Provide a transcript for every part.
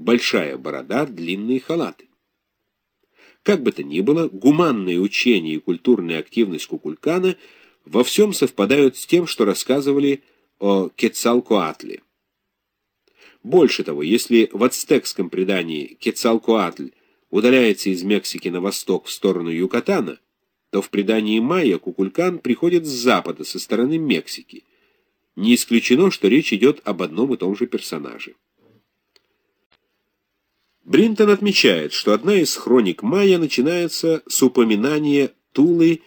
большая борода, длинные халаты. Как бы то ни было, гуманное учение и культурная активность Кукулькана во всем совпадают с тем, что рассказывали о Кецалкоатле. Больше того, если в ацтекском предании Кецалкоатль удаляется из Мексики на восток в сторону Юкатана, то в предании майя Кукулькан приходит с запада, со стороны Мексики. Не исключено, что речь идет об одном и том же персонаже. Бринтон отмечает, что одна из хроник майя начинается с упоминания Тулы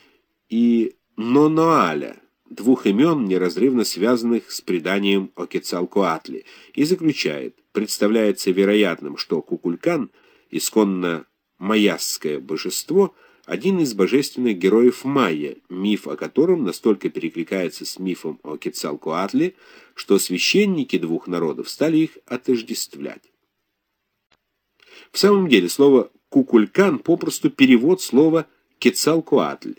и Ноноаля, двух имен, неразрывно связанных с преданием о Кецалкоатле, и заключает, представляется вероятным, что Кукулькан, исконно майясское божество, один из божественных героев майя, миф о котором настолько перекликается с мифом о Кецалкоатле, что священники двух народов стали их отождествлять. В самом деле слово «кукулькан» попросту перевод слова «кецалкуатль».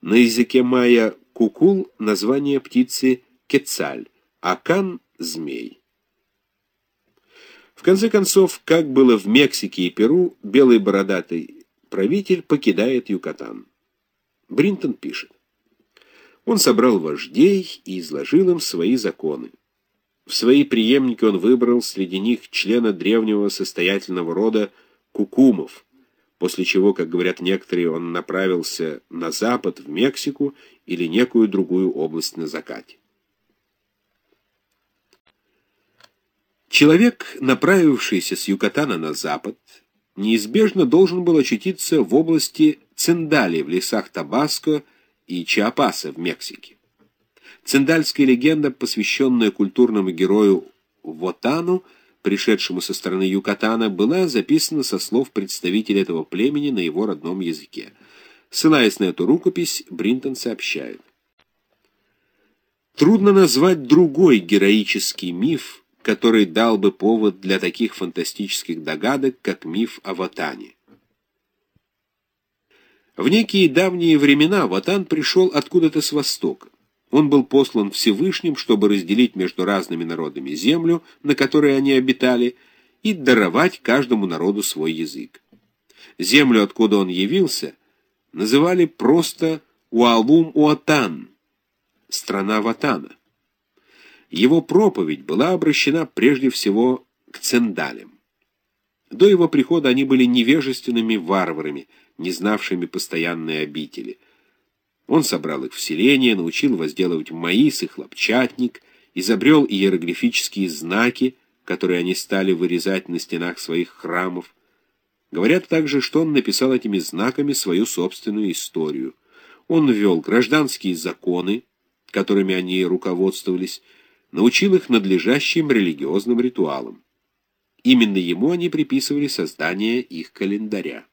На языке майя «кукул» — название птицы «кецаль», а «кан» — змей. В конце концов, как было в Мексике и Перу, белый бородатый правитель покидает Юкатан. Бринтон пишет. Он собрал вождей и изложил им свои законы. В свои преемники он выбрал среди них члена древнего состоятельного рода Кукумов, после чего, как говорят некоторые, он направился на запад, в Мексику или некую другую область на закате. Человек, направившийся с Юкатана на запад, неизбежно должен был очутиться в области Цендали в лесах Табаско и Чиапаса в Мексике. Цендальская легенда, посвященная культурному герою Вотану, пришедшему со стороны Юкатана, была записана со слов представителя этого племени на его родном языке. Ссылаясь на эту рукопись, Бринтон сообщает. Трудно назвать другой героический миф, который дал бы повод для таких фантастических догадок, как миф о Ватане. В некие давние времена Ватан пришел откуда-то с востока. Он был послан Всевышним, чтобы разделить между разными народами землю, на которой они обитали, и даровать каждому народу свой язык. Землю, откуда он явился, называли просто Уалум-Уатан, страна Ватана. Его проповедь была обращена прежде всего к цендалям. До его прихода они были невежественными варварами, не знавшими постоянной обители – он собрал их в селение, научил возделывать маис и хлопчатник, изобрел иероглифические знаки, которые они стали вырезать на стенах своих храмов. Говорят также, что он написал этими знаками свою собственную историю. Он ввел гражданские законы, которыми они руководствовались, научил их надлежащим религиозным ритуалам. Именно ему они приписывали создание их календаря.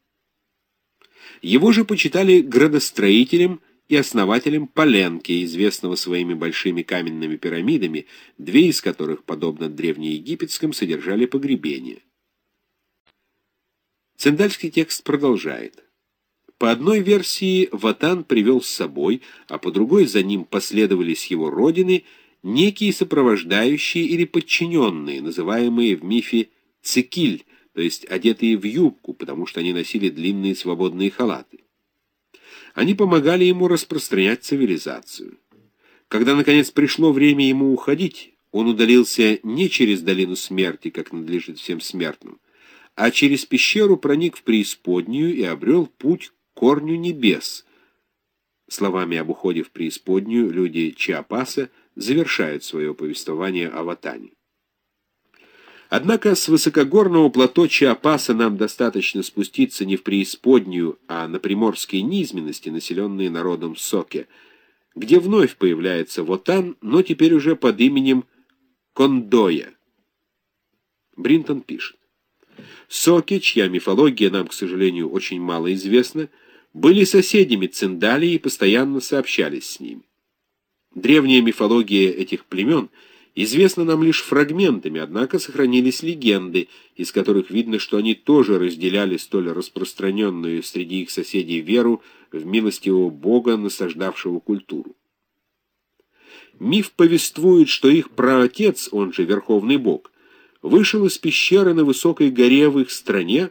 Его же почитали градостроителем и основателем Поленки, известного своими большими каменными пирамидами, две из которых, подобно древнеегипетским, содержали погребения. Цендальский текст продолжает. По одной версии Ватан привел с собой, а по другой за ним последовали с его родины некие сопровождающие или подчиненные, называемые в мифе цикиль, то есть одетые в юбку, потому что они носили длинные свободные халаты. Они помогали ему распространять цивилизацию. Когда, наконец, пришло время ему уходить, он удалился не через долину смерти, как надлежит всем смертным, а через пещеру проник в преисподнюю и обрел путь к корню небес. Словами об уходе в преисподнюю люди Чиапаса завершают свое повествование о Ватане. Однако с высокогорного плато Чиапаса нам достаточно спуститься не в преисподнюю, а на приморские низменности, населенные народом Соке, где вновь появляется Вотан, но теперь уже под именем Кондоя. Бринтон пишет. Соки, чья мифология нам, к сожалению, очень мало известна, были соседями Циндалии и постоянно сообщались с ними. Древняя мифология этих племен — известно нам лишь фрагментами, однако сохранились легенды, из которых видно, что они тоже разделяли столь распространенную среди их соседей веру в милостивого Бога, насаждавшего культуру. Миф повествует, что их праотец, он же Верховный Бог, вышел из пещеры на высокой горе в их стране,